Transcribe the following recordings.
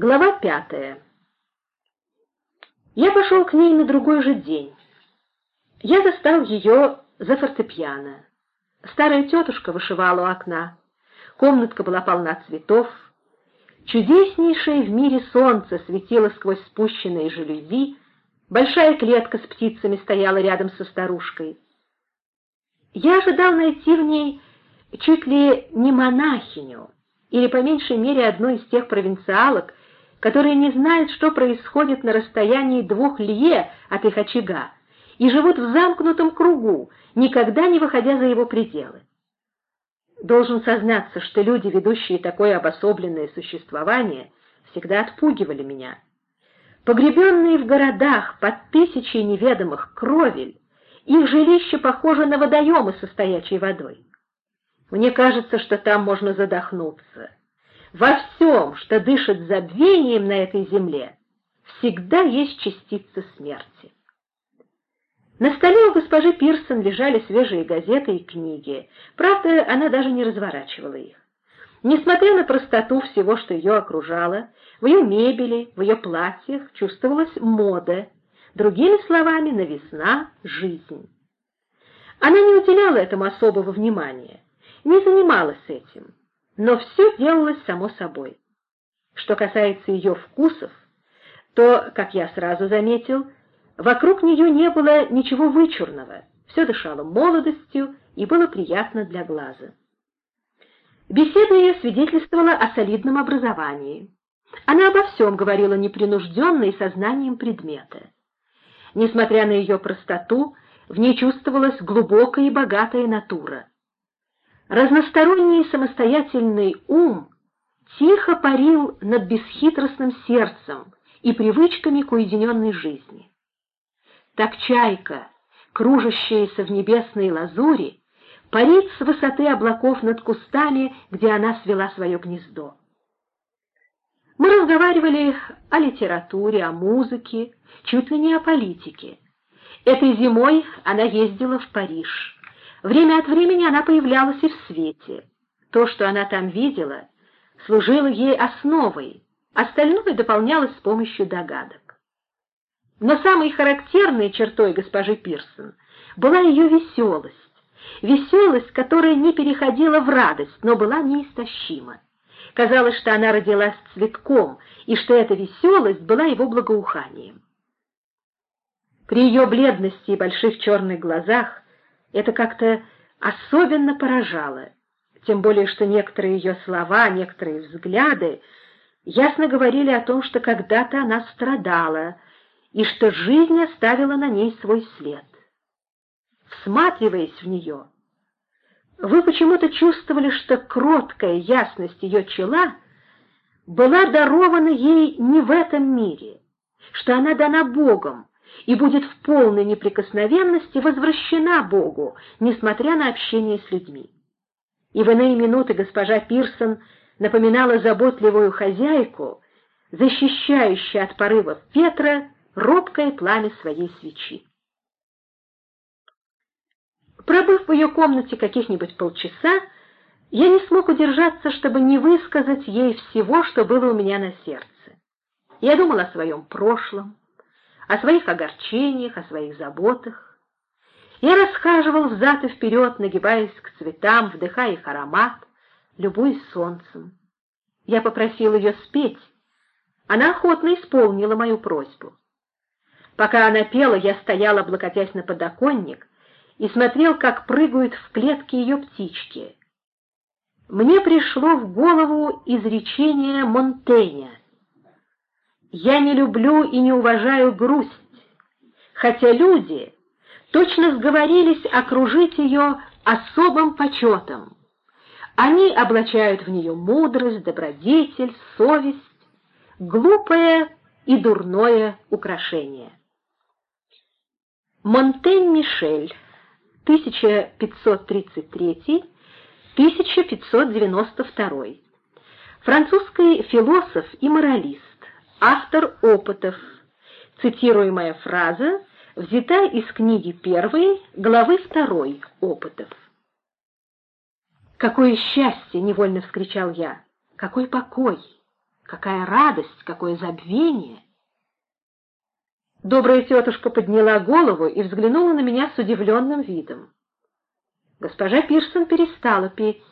Глава пятая. Я пошел к ней на другой же день. Я застал ее за фортепиано. Старая тетушка вышивала у окна. Комнатка была полна цветов. Чудеснейшее в мире солнце светило сквозь спущенные жалюзи. Большая клетка с птицами стояла рядом со старушкой. Я ожидал найти в ней чуть ли не монахиню, или по меньшей мере одну из тех провинциалок, которые не знают, что происходит на расстоянии двух лье от их очага, и живут в замкнутом кругу, никогда не выходя за его пределы. Должен сознаться, что люди, ведущие такое обособленное существование, всегда отпугивали меня. Погребенные в городах под тысячей неведомых кровель, их жилище похоже на водоемы со стоячей водой. Мне кажется, что там можно задохнуться. Во всем, что дышит забвением на этой земле, всегда есть частица смерти. На столе у госпожи Пирсон лежали свежие газеты и книги. Правда, она даже не разворачивала их. Несмотря на простоту всего, что ее окружало, в ее мебели, в ее платьях чувствовалась мода, другими словами, новизна, жизнь. Она не уделяла этому особого внимания, не занималась этим, но все делалось само собой. Что касается ее вкусов, то, как я сразу заметил, Вокруг нее не было ничего вычурного, все дышало молодостью и было приятно для глаза. Беседа ее свидетельствовала о солидном образовании. Она обо всем говорила непринужденно и сознанием предмета. Несмотря на ее простоту, в ней чувствовалась глубокая и богатая натура. Разносторонний самостоятельный ум тихо парил над бесхитростным сердцем и привычками к уединенной жизни так чайка, кружащаяся в небесной лазури, парит с высоты облаков над кустами, где она свела свое гнездо. Мы разговаривали о литературе, о музыке, чуть ли не о политике. Этой зимой она ездила в Париж. Время от времени она появлялась и в свете. То, что она там видела, служило ей основой, остальное дополнялось с помощью догадок. Но самой характерной чертой госпожи Пирсон была ее веселость. Веселость, которая не переходила в радость, но была неистощима. Казалось, что она родилась цветком, и что эта веселость была его благоуханием. При ее бледности и больших черных глазах это как-то особенно поражало, тем более что некоторые ее слова, некоторые взгляды ясно говорили о том, что когда-то она страдала, и что жизнь оставила на ней свой след. Всматриваясь в нее, вы почему-то чувствовали, что кроткая ясность ее чела была дарована ей не в этом мире, что она дана Богом и будет в полной неприкосновенности возвращена Богу, несмотря на общение с людьми. И в иные минуты госпожа Пирсон напоминала заботливую хозяйку, защищающую от порывов ветра робкое пламя своей свечи. Пробыв в ее комнате каких-нибудь полчаса, я не смог удержаться, чтобы не высказать ей всего, что было у меня на сердце. Я думал о своем прошлом, о своих огорчениях, о своих заботах. Я расхаживал взад и вперед, нагибаясь к цветам, вдыхая их аромат, любуясь солнцем. Я попросил ее спеть. Она охотно исполнила мою просьбу. Пока она пела, я стоял, облокотясь на подоконник, и смотрел, как прыгают в клетке ее птички. Мне пришло в голову изречение Монтеня. «Я не люблю и не уважаю грусть, хотя люди точно сговорились окружить ее особым почетом. Они облачают в нее мудрость, добродетель, совесть, глупое и дурное украшение. Монтень Мишель, 1533-1592, французский философ и моралист, автор опытов. Цитируемая фраза взята из книги первой, главы второй опытов. «Какое счастье!» — невольно вскричал я. «Какой покой! Какая радость, какое забвение! Добрая тетушка подняла голову и взглянула на меня с удивленным видом. Госпожа Пирсон перестала петь.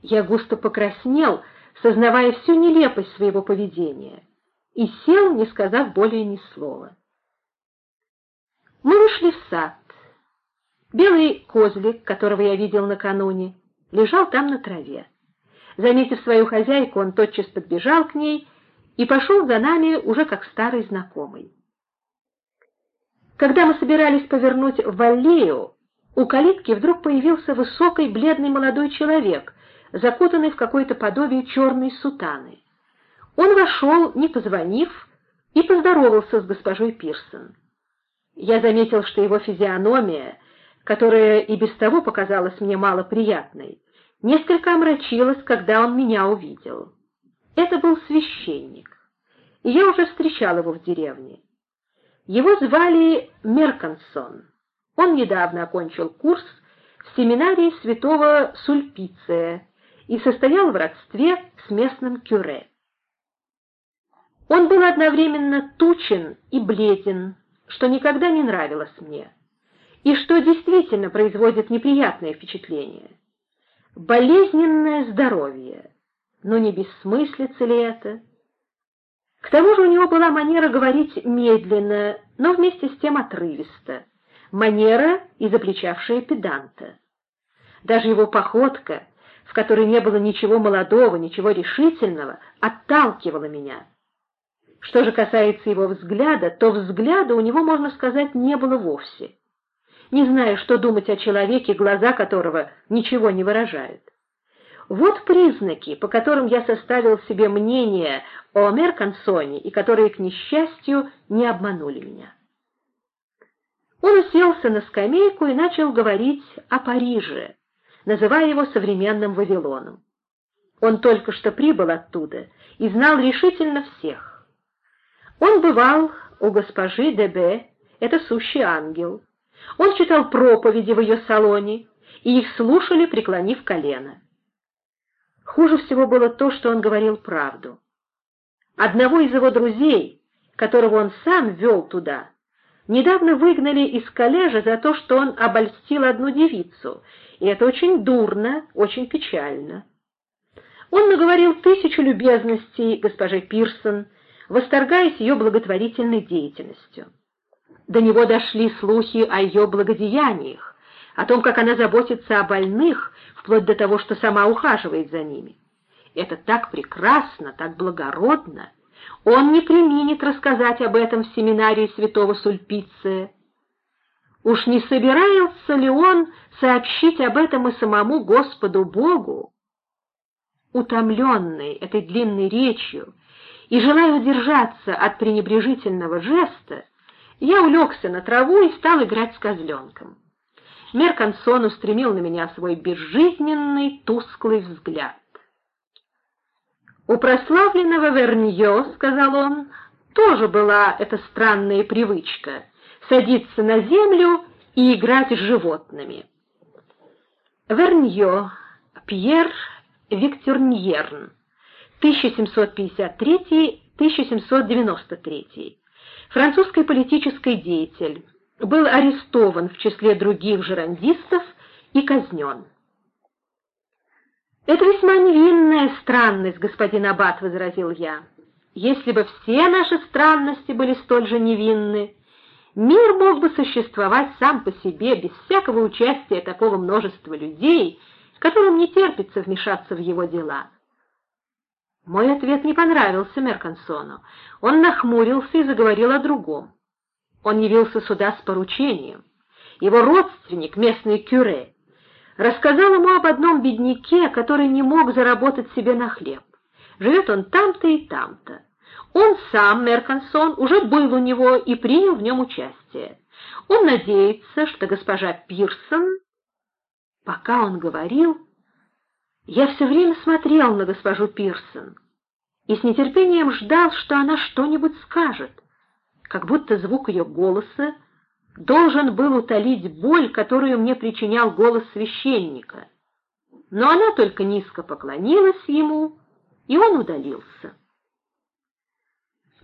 Я густо покраснел, сознавая всю нелепость своего поведения, и сел, не сказав более ни слова. Мы вышли в сад. Белый козлик, которого я видел накануне, лежал там на траве. Заметив свою хозяйку, он тотчас подбежал к ней и пошел за нами уже как старый знакомый. Когда мы собирались повернуть в аллею, у калитки вдруг появился высокий бледный молодой человек, закутанный в какое-то подобие черной сутаны. Он вошел, не позвонив, и поздоровался с госпожой Пирсон. Я заметил, что его физиономия, которая и без того показалась мне малоприятной, несколько омрачилась, когда он меня увидел. Это был священник, и я уже встречал его в деревне. Его звали Меркансон. Он недавно окончил курс в семинарии святого Сульпиция и состоял в родстве с местным кюре. Он был одновременно тучен и бледен, что никогда не нравилось мне, и что действительно производит неприятное впечатление. Болезненное здоровье. Но не бессмыслица ли это? К тому же у него была манера говорить медленно, но вместе с тем отрывисто манера, изобличавшая педанта. Даже его походка, в которой не было ничего молодого, ничего решительного, отталкивала меня. Что же касается его взгляда, то взгляда у него, можно сказать, не было вовсе. Не знаю, что думать о человеке, глаза которого ничего не выражают. Вот признаки, по которым я составил себе мнение о Меркансоне и которые, к несчастью, не обманули меня. Он уселся на скамейку и начал говорить о Париже, называя его современным Вавилоном. Он только что прибыл оттуда и знал решительно всех. Он бывал у госпожи Дебе, это сущий ангел. Он читал проповеди в ее салоне, и их слушали, преклонив колено. Хуже всего было то, что он говорил правду. Одного из его друзей, которого он сам вел туда, недавно выгнали из коллежа за то, что он обольстил одну девицу, и это очень дурно, очень печально. Он наговорил тысячу любезностей госпоже Пирсон, восторгаясь ее благотворительной деятельностью. До него дошли слухи о ее благодеяниях, о том, как она заботится о больных, вплоть до того, что сама ухаживает за ними. Это так прекрасно, так благородно, он не применит рассказать об этом в семинарии святого Сульпиция. Уж не собирается ли он сообщить об этом и самому Господу Богу? Утомленный этой длинной речью и желая удержаться от пренебрежительного жеста, я улегся на траву и стал играть с козленком. Меркансон устремил на меня свой безжизненный, тусклый взгляд. У прославленного Верньо, — сказал он, — тоже была эта странная привычка — садиться на землю и играть с животными. Верньо, Пьер Виктюрньерн, 1753-1793, французский политический деятель, был арестован в числе других жерандистов и казнен. «Это весьма невинная странность, господин Аббат», — возразил я. «Если бы все наши странности были столь же невинны, мир мог бы существовать сам по себе, без всякого участия такого множества людей, которым не терпится вмешаться в его дела». Мой ответ не понравился Меркансону. Он нахмурился и заговорил о другом. Он явился сюда с поручением. Его родственник, местный кюре, рассказал ему об одном бедняке, который не мог заработать себе на хлеб. Живет он там-то и там-то. Он сам, Меркансон, уже был у него и принял в нем участие. Он надеется, что госпожа Пирсон... Пока он говорил, я все время смотрел на госпожу Пирсон и с нетерпением ждал, что она что-нибудь скажет, как будто звук ее голоса должен был утолить боль, которую мне причинял голос священника. Но она только низко поклонилась ему и он удалился.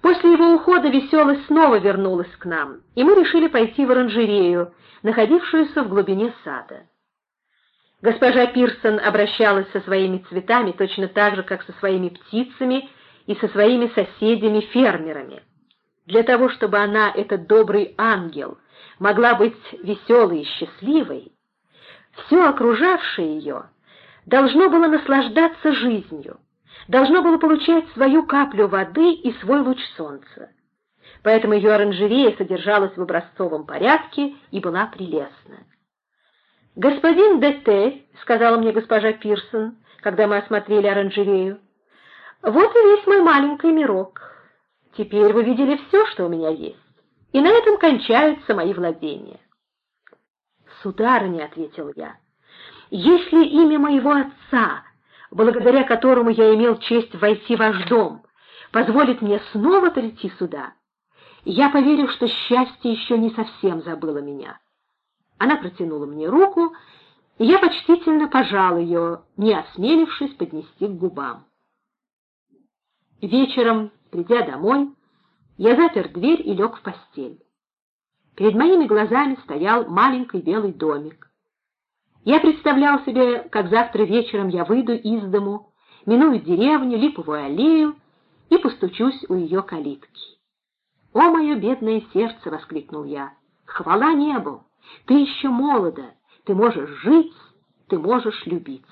После его ухода веселость снова вернулась к нам, и мы решили пойти в оранжерею, находившуюся в глубине сада. Госпожа Пирсон обращалась со своими цветами точно так же, как со своими птицами и со своими соседями-фермерами. Для того, чтобы она, этот добрый ангел, могла быть веселой и счастливой, все окружавшее ее должно было наслаждаться жизнью, должно было получать свою каплю воды и свой луч солнца. Поэтому ее оранжерея содержалась в образцовом порядке и была прелестна. «Господин Д.Т., — сказала мне госпожа Пирсон, когда мы осмотрели оранжерею, — вот и весь мой маленький мирок. Теперь вы видели все, что у меня есть, и на этом кончаются мои владения». «Сударыня», — ответил я, — «если имя моего отца, благодаря которому я имел честь войти в ваш дом, позволит мне снова прийти сюда, я поверю, что счастье еще не совсем забыло меня». Она протянула мне руку, и я почтительно пожал ее, не осмелившись поднести к губам. Вечером, придя домой, я запер дверь и лег в постель. Перед моими глазами стоял маленький белый домик. Я представлял себе, как завтра вечером я выйду из дому, миную деревню, липовую аллею и постучусь у ее калитки. «О, мое бедное сердце!» — воскликнул я. «Хвала небу! Ты еще молода, ты можешь жить, ты можешь любить.